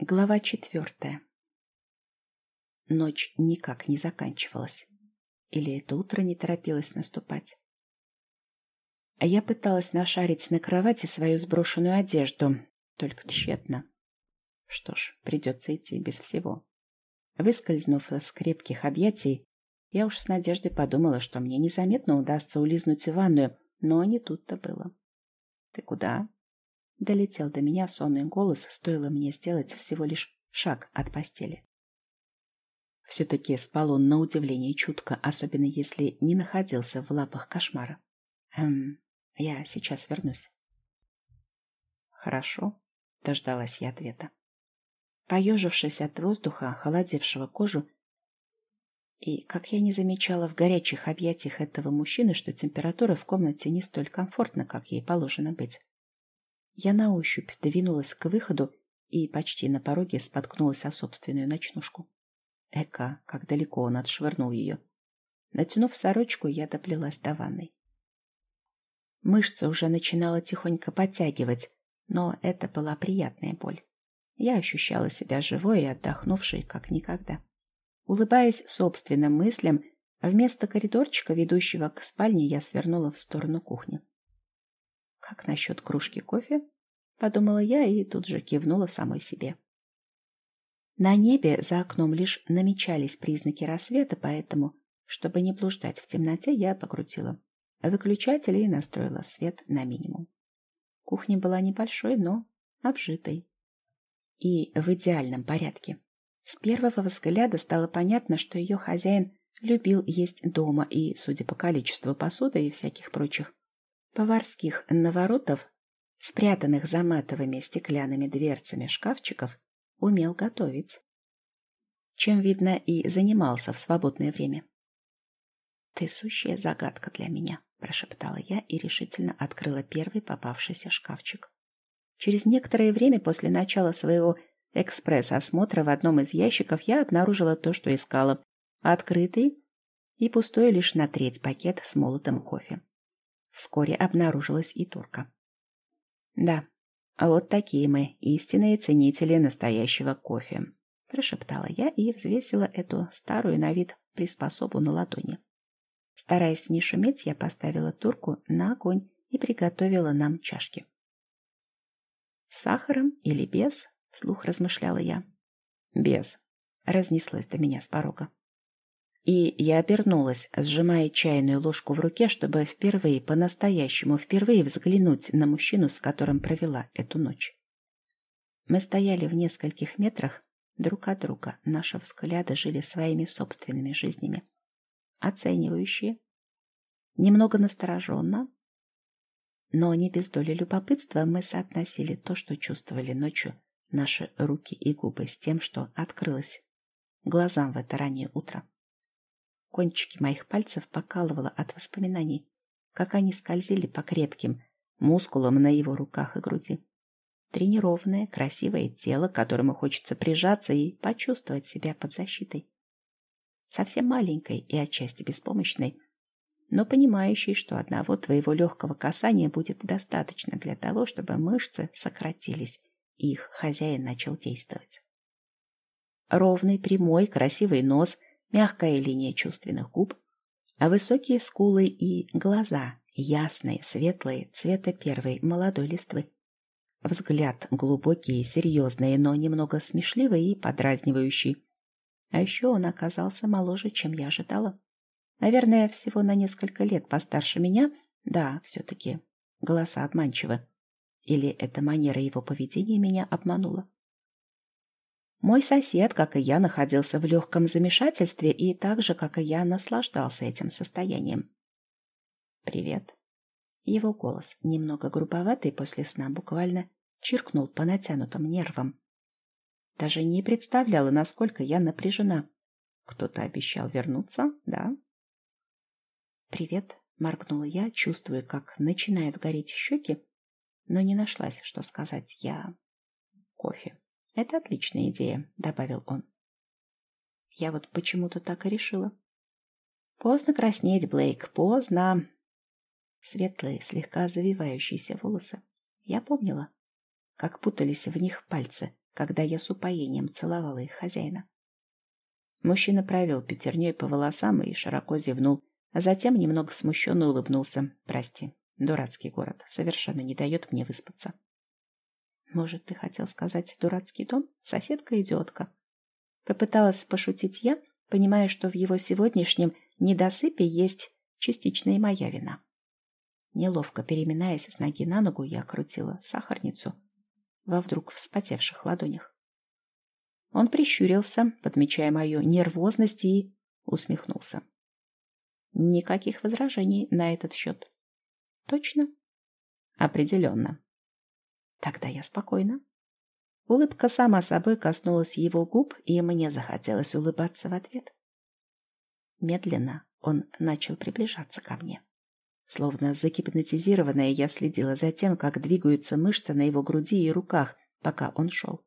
Глава четвертая. Ночь никак не заканчивалась. Или это утро не торопилось наступать. А я пыталась нашарить на кровати свою сброшенную одежду, только тщетно. Что ж, придется идти без всего. Выскользнув из крепких объятий, я уж с надеждой подумала, что мне незаметно удастся улизнуть в ванную, но не тут-то было. «Ты куда?» Долетел до меня сонный голос, стоило мне сделать всего лишь шаг от постели. Все-таки спал он на удивление чутко, особенно если не находился в лапах кошмара. Эм, я сейчас вернусь. Хорошо, дождалась я ответа. Поежившись от воздуха, холодевшего кожу, и как я не замечала в горячих объятиях этого мужчины, что температура в комнате не столь комфортна, как ей положено быть. Я на ощупь двинулась к выходу и почти на пороге споткнулась о собственную ночнушку. Эка, как далеко он отшвырнул ее. Натянув сорочку, я доплелась до ванной. Мышцы уже начинала тихонько подтягивать, но это была приятная боль. Я ощущала себя живой и отдохнувшей, как никогда. Улыбаясь собственным мыслям, вместо коридорчика, ведущего к спальне, я свернула в сторону кухни. Как насчет кружки кофе? Подумала я и тут же кивнула самой себе. На небе за окном лишь намечались признаки рассвета, поэтому, чтобы не блуждать в темноте, я покрутила выключатель и настроила свет на минимум. Кухня была небольшой, но обжитой. И в идеальном порядке. С первого взгляда стало понятно, что ее хозяин любил есть дома и, судя по количеству посуды и всяких прочих поварских наворотов, спрятанных за матовыми стеклянными дверцами шкафчиков, умел готовить. Чем, видно, и занимался в свободное время. «Ты сущая загадка для меня», — прошептала я и решительно открыла первый попавшийся шкафчик. Через некоторое время после начала своего экспресс-осмотра в одном из ящиков я обнаружила то, что искала. Открытый и пустой лишь на треть пакет с молотым кофе. Вскоре обнаружилась и турка. Да, вот такие мы, истинные ценители настоящего кофе, прошептала я и взвесила эту старую на вид приспособу на ладони. Стараясь не шуметь, я поставила турку на огонь и приготовила нам чашки. С сахаром или без? Вслух размышляла я. Без. Разнеслось до меня с порога. И я обернулась, сжимая чайную ложку в руке, чтобы впервые, по-настоящему, впервые взглянуть на мужчину, с которым провела эту ночь. Мы стояли в нескольких метрах друг от друга. Наши взгляды жили своими собственными жизнями. Оценивающие, немного настороженно, но не без доли любопытства мы соотносили то, что чувствовали ночью, наши руки и губы с тем, что открылось глазам в это раннее утро. Кончики моих пальцев покалывало от воспоминаний, как они скользили по крепким мускулам на его руках и груди. Тренированное, красивое тело, к которому хочется прижаться и почувствовать себя под защитой. Совсем маленькой и отчасти беспомощной, но понимающей, что одного твоего легкого касания будет достаточно для того, чтобы мышцы сократились, и их хозяин начал действовать. Ровный, прямой, красивый нос – мягкая линия чувственных губ, а высокие скулы и глаза, ясные, светлые, цвета первой молодой листвы. Взгляд глубокий, серьезный, но немного смешливый и подразнивающий. А еще он оказался моложе, чем я ожидала. Наверное, всего на несколько лет постарше меня. Да, все-таки голоса обманчивы. Или эта манера его поведения меня обманула? Мой сосед, как и я, находился в легком замешательстве и так же, как и я, наслаждался этим состоянием. «Привет». Его голос, немного грубоватый после сна, буквально чиркнул по натянутым нервам. Даже не представляла, насколько я напряжена. Кто-то обещал вернуться, да? «Привет», — моргнула я, чувствуя, как начинают гореть щеки, но не нашлась, что сказать. Я... кофе. «Это отличная идея», — добавил он. Я вот почему-то так и решила. Поздно краснеть, Блейк, поздно. Светлые, слегка завивающиеся волосы. Я помнила, как путались в них пальцы, когда я с упоением целовала их хозяина. Мужчина провел пятерней по волосам и широко зевнул, а затем немного смущенно улыбнулся. «Прости, дурацкий город совершенно не дает мне выспаться». «Может, ты хотел сказать дурацкий дом? Соседка-идиотка». Попыталась пошутить я, понимая, что в его сегодняшнем недосыпе есть частично и моя вина. Неловко переминаясь с ноги на ногу, я крутила сахарницу во вдруг вспотевших ладонях. Он прищурился, подмечая мою нервозность, и усмехнулся. Никаких возражений на этот счет. Точно? Определенно. Тогда я спокойна. Улыбка сама собой коснулась его губ, и мне захотелось улыбаться в ответ. Медленно он начал приближаться ко мне. Словно загипнотизированная, я следила за тем, как двигаются мышцы на его груди и руках, пока он шел.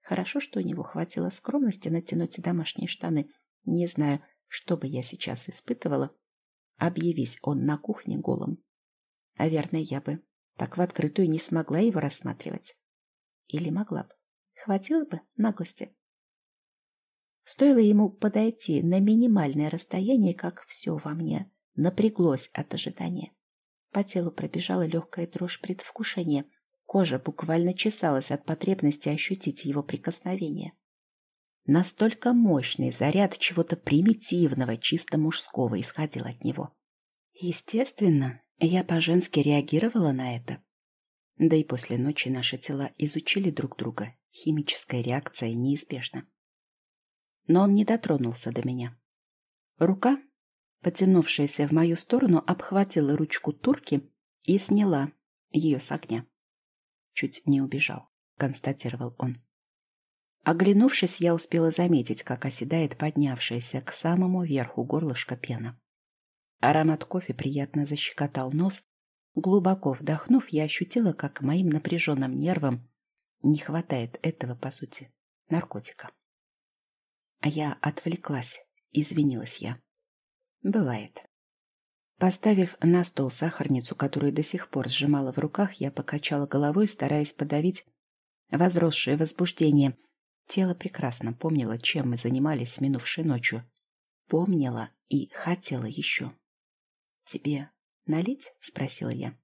Хорошо, что у него хватило скромности натянуть домашние штаны. Не знаю, что бы я сейчас испытывала, объявись он на кухне голым. Верно, я бы так в открытую не смогла его рассматривать. Или могла бы. Хватило бы наглости. Стоило ему подойти на минимальное расстояние, как все во мне напряглось от ожидания. По телу пробежала легкая дрожь предвкушения. Кожа буквально чесалась от потребности ощутить его прикосновение. Настолько мощный заряд чего-то примитивного, чисто мужского исходил от него. Естественно, я по-женски реагировала на это. Да и после ночи наши тела изучили друг друга. Химическая реакция неизбежна. Но он не дотронулся до меня. Рука, потянувшаяся в мою сторону, обхватила ручку турки и сняла ее с огня. Чуть не убежал, констатировал он. Оглянувшись, я успела заметить, как оседает поднявшаяся к самому верху горлышко пена. Аромат кофе приятно защекотал нос, Глубоко вдохнув, я ощутила, как моим напряженным нервам не хватает этого, по сути, наркотика. А я отвлеклась, извинилась я. Бывает. Поставив на стол сахарницу, которую до сих пор сжимала в руках, я покачала головой, стараясь подавить возросшее возбуждение. Тело прекрасно помнило, чем мы занимались минувшей ночью. Помнила и хотела еще. «Тебе «Налить?» — спросила я.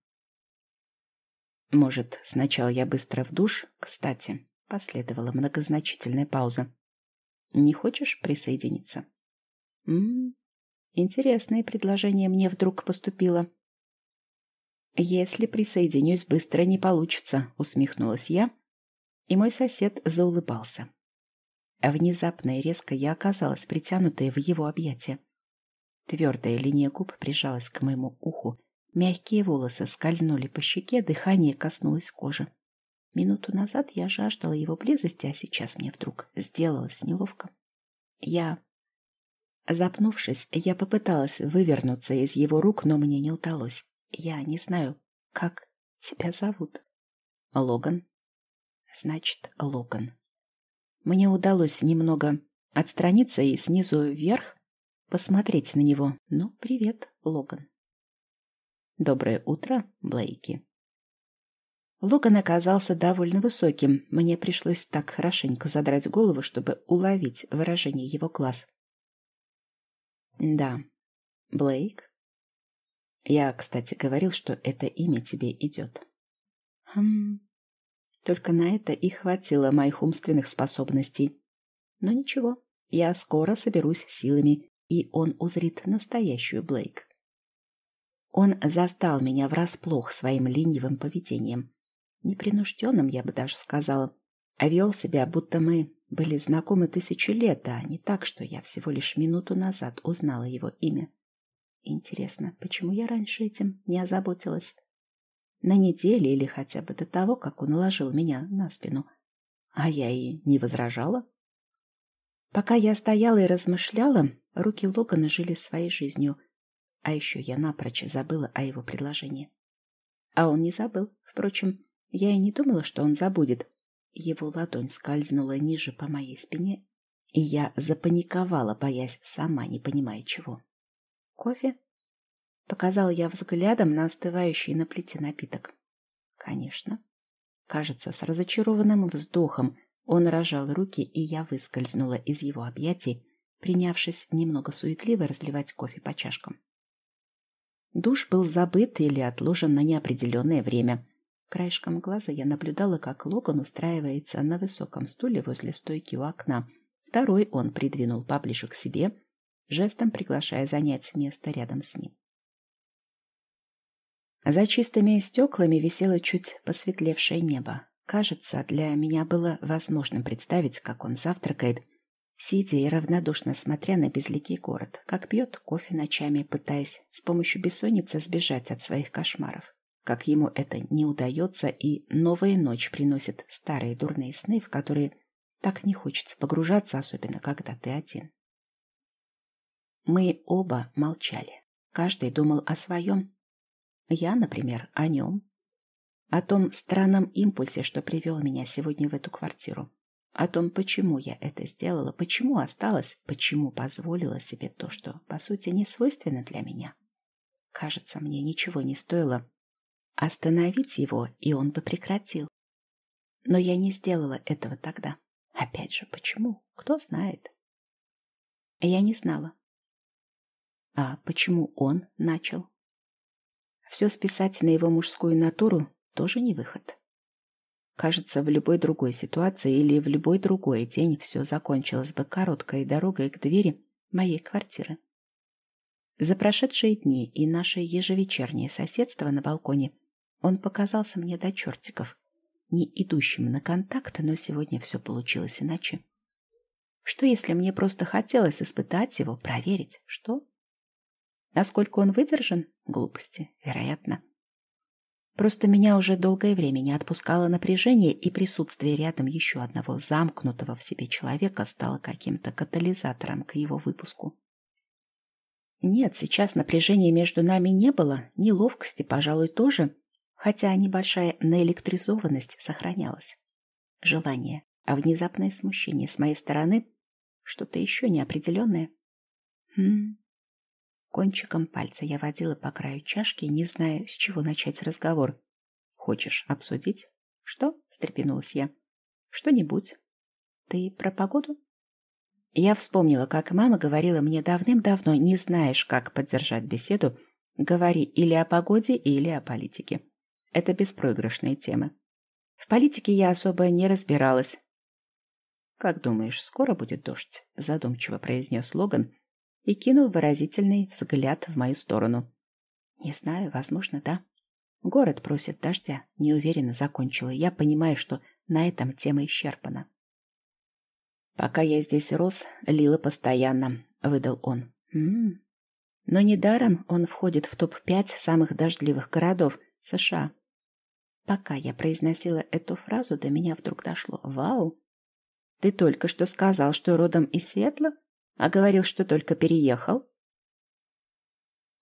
«Может, сначала я быстро в душ? Кстати, последовала многозначительная пауза. Не хочешь присоединиться?» «М-м, интересное предложение мне вдруг поступило». «Если присоединюсь, быстро не получится», — усмехнулась я, и мой сосед заулыбался. Внезапно и резко я оказалась притянутой в его объятия. Твердая линия губ прижалась к моему уху. Мягкие волосы скользнули по щеке, дыхание коснулось кожи. Минуту назад я жаждала его близости, а сейчас мне вдруг сделалось неловко. Я... Запнувшись, я попыталась вывернуться из его рук, но мне не удалось. Я не знаю, как тебя зовут. Логан. Значит, Логан. Мне удалось немного отстраниться и снизу вверх посмотреть на него. Ну, привет, Логан. Доброе утро, Блейки. Логан оказался довольно высоким. Мне пришлось так хорошенько задрать голову, чтобы уловить выражение его глаз. Да, Блейк. Я, кстати, говорил, что это имя тебе идет. Хм... Только на это и хватило моих умственных способностей. Но ничего, я скоро соберусь силами и он узрит настоящую Блейк. Он застал меня врасплох своим ленивым поведением. Непринужденным, я бы даже сказала. А вел себя, будто мы были знакомы тысячи лет, а не так, что я всего лишь минуту назад узнала его имя. Интересно, почему я раньше этим не озаботилась? На неделе или хотя бы до того, как он уложил меня на спину. А я и не возражала. Пока я стояла и размышляла, руки Логана жили своей жизнью, а еще я напрочь забыла о его предложении. А он не забыл. Впрочем, я и не думала, что он забудет. Его ладонь скользнула ниже по моей спине, и я запаниковала, боясь сама, не понимая чего. «Кофе?» Показала я взглядом на остывающий на плите напиток. «Конечно». Кажется, с разочарованным вздохом Он рожал руки, и я выскользнула из его объятий, принявшись немного суетливо разливать кофе по чашкам. Душ был забыт или отложен на неопределенное время. Краешком глаза я наблюдала, как Логан устраивается на высоком стуле возле стойки у окна. Второй он придвинул поближе к себе, жестом приглашая занять место рядом с ним. За чистыми стеклами висело чуть посветлевшее небо. Кажется, для меня было возможным представить, как он завтракает, сидя и равнодушно смотря на безликий город, как пьет кофе ночами, пытаясь с помощью бессонницы сбежать от своих кошмаров. Как ему это не удается, и новая ночь приносит старые дурные сны, в которые так не хочется погружаться, особенно когда ты один. Мы оба молчали. Каждый думал о своем, я, например, о нем. О том странном импульсе, что привел меня сегодня в эту квартиру. О том, почему я это сделала, почему осталась, почему позволила себе то, что, по сути, не свойственно для меня. Кажется, мне ничего не стоило остановить его, и он бы прекратил. Но я не сделала этого тогда. Опять же, почему? Кто знает? Я не знала. А почему он начал? Все списать на его мужскую натуру тоже не выход. Кажется, в любой другой ситуации или в любой другой день все закончилось бы короткой дорогой к двери моей квартиры. За прошедшие дни и наше ежевечернее соседство на балконе он показался мне до чертиков, не идущим на контакт, но сегодня все получилось иначе. Что, если мне просто хотелось испытать его, проверить, что? Насколько он выдержан? Глупости, вероятно. Просто меня уже долгое время не отпускало напряжение, и присутствие рядом еще одного замкнутого в себе человека стало каким-то катализатором к его выпуску. Нет, сейчас напряжения между нами не было, неловкости, пожалуй, тоже, хотя небольшая наэлектризованность сохранялась. Желание, а внезапное смущение с моей стороны, что-то еще неопределенное. Хм, Кончиком пальца я водила по краю чашки, не зная, с чего начать разговор. «Хочешь обсудить?» «Что?» — встрепенулась я. «Что-нибудь. Ты про погоду?» Я вспомнила, как мама говорила мне давным-давно, не знаешь, как поддержать беседу, говори или о погоде, или о политике. Это беспроигрышные темы. В политике я особо не разбиралась. «Как думаешь, скоро будет дождь?» — задумчиво произнес Логан, и кинул выразительный взгляд в мою сторону. Не знаю, возможно, да. Город просит дождя, неуверенно закончила. Я понимаю, что на этом тема исчерпана. Пока я здесь рос, лила постоянно, выдал он. М -м -м. Но недаром он входит в топ-5 самых дождливых городов США. Пока я произносила эту фразу, до меня вдруг дошло. Вау! Ты только что сказал, что родом из Сиэтла? А говорил, что только переехал.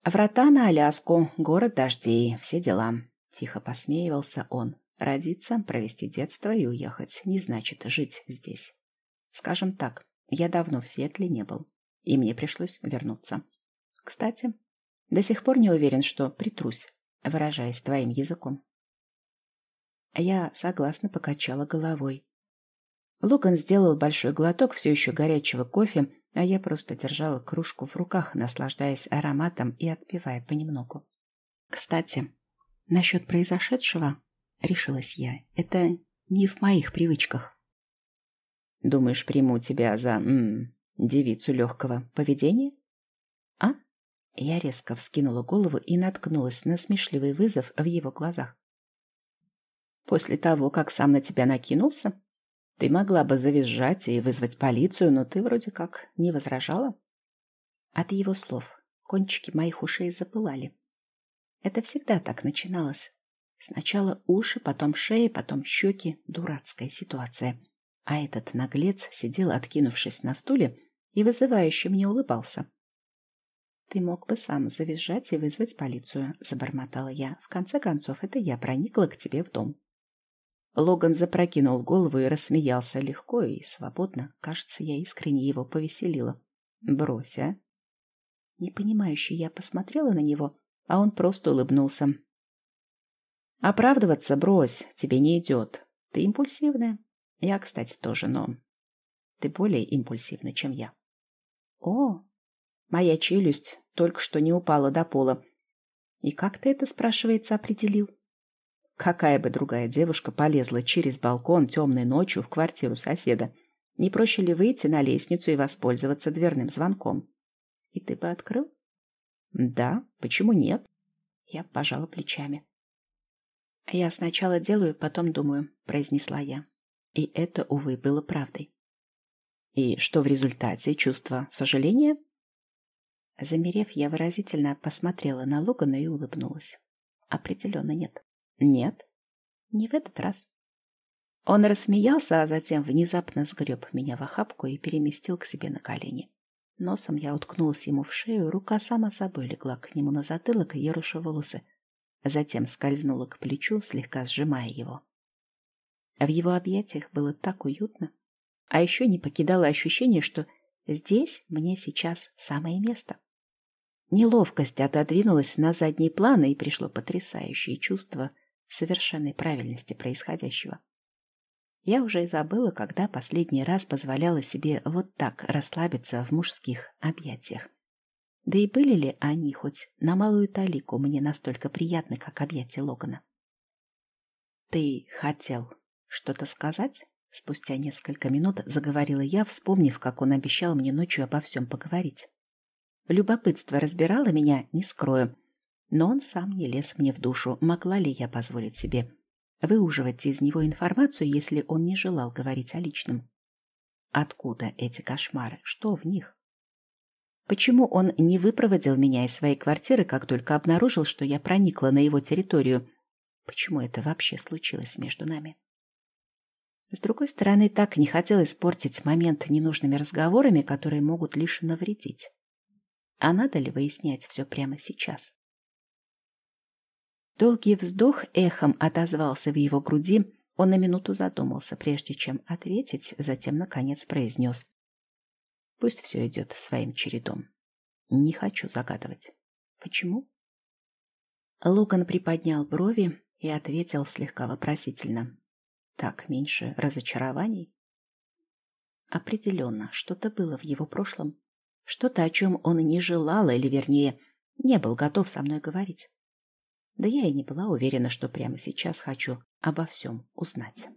Врата на Аляску, город дождей, все дела. Тихо посмеивался он. Родиться, провести детство и уехать не значит жить здесь. Скажем так, я давно в Сиэтле не был, и мне пришлось вернуться. Кстати, до сих пор не уверен, что притрусь, выражаясь твоим языком. Я согласно покачала головой. Логан сделал большой глоток все еще горячего кофе а я просто держала кружку в руках, наслаждаясь ароматом и отпивая понемногу. Кстати, насчет произошедшего, решилась я, это не в моих привычках. Думаешь, приму тебя за м -м, девицу легкого поведения? А? Я резко вскинула голову и наткнулась на смешливый вызов в его глазах. После того, как сам на тебя накинулся? Ты могла бы завизжать и вызвать полицию, но ты вроде как не возражала. От его слов кончики моих ушей запылали. Это всегда так начиналось. Сначала уши, потом шея, потом щеки. Дурацкая ситуация. А этот наглец сидел, откинувшись на стуле, и вызывающе мне улыбался. «Ты мог бы сам завизжать и вызвать полицию», — забормотала я. «В конце концов, это я проникла к тебе в дом». Логан запрокинул голову и рассмеялся легко и свободно. Кажется, я искренне его повеселила. «Брось, а!» Непонимающе я посмотрела на него, а он просто улыбнулся. «Оправдываться брось, тебе не идет. Ты импульсивная. Я, кстати, тоже, но ты более импульсивна, чем я. О, моя челюсть только что не упала до пола. И как ты это, спрашивается, определил? Какая бы другая девушка полезла через балкон темной ночью в квартиру соседа? Не проще ли выйти на лестницу и воспользоваться дверным звонком? И ты бы открыл? Да, почему нет? Я пожала плечами. Я сначала делаю, потом думаю, произнесла я. И это, увы, было правдой. И что в результате? Чувство сожаления? Замерев, я выразительно посмотрела на Логана и улыбнулась. Определенно нет. Нет, не в этот раз. Он рассмеялся, а затем внезапно сгреб меня в охапку и переместил к себе на колени. Носом я уткнулась ему в шею, рука сама собой легла к нему на затылок, еруша волосы, затем скользнула к плечу, слегка сжимая его. В его объятиях было так уютно, а еще не покидало ощущение, что здесь мне сейчас самое место. Неловкость отодвинулась на задний план, и пришло потрясающее чувство совершенной правильности происходящего. Я уже и забыла, когда последний раз позволяла себе вот так расслабиться в мужских объятиях. Да и были ли они хоть на малую талику мне настолько приятны, как объятия Логана? «Ты хотел что-то сказать?» Спустя несколько минут заговорила я, вспомнив, как он обещал мне ночью обо всем поговорить. Любопытство разбирало меня, не скрою, но он сам не лез мне в душу, могла ли я позволить себе выуживать из него информацию, если он не желал говорить о личном. Откуда эти кошмары? Что в них? Почему он не выпроводил меня из своей квартиры, как только обнаружил, что я проникла на его территорию? Почему это вообще случилось между нами? С другой стороны, так не хотел испортить момент ненужными разговорами, которые могут лишь навредить. А надо ли выяснять все прямо сейчас? Долгий вздох эхом отозвался в его груди. Он на минуту задумался, прежде чем ответить, затем, наконец, произнес. Пусть все идет своим чередом. Не хочу загадывать. Почему? Логан приподнял брови и ответил слегка вопросительно. Так меньше разочарований? Определенно, что-то было в его прошлом. Что-то, о чем он не желал, или, вернее, не был готов со мной говорить. Да я и не была уверена, что прямо сейчас хочу обо всем узнать.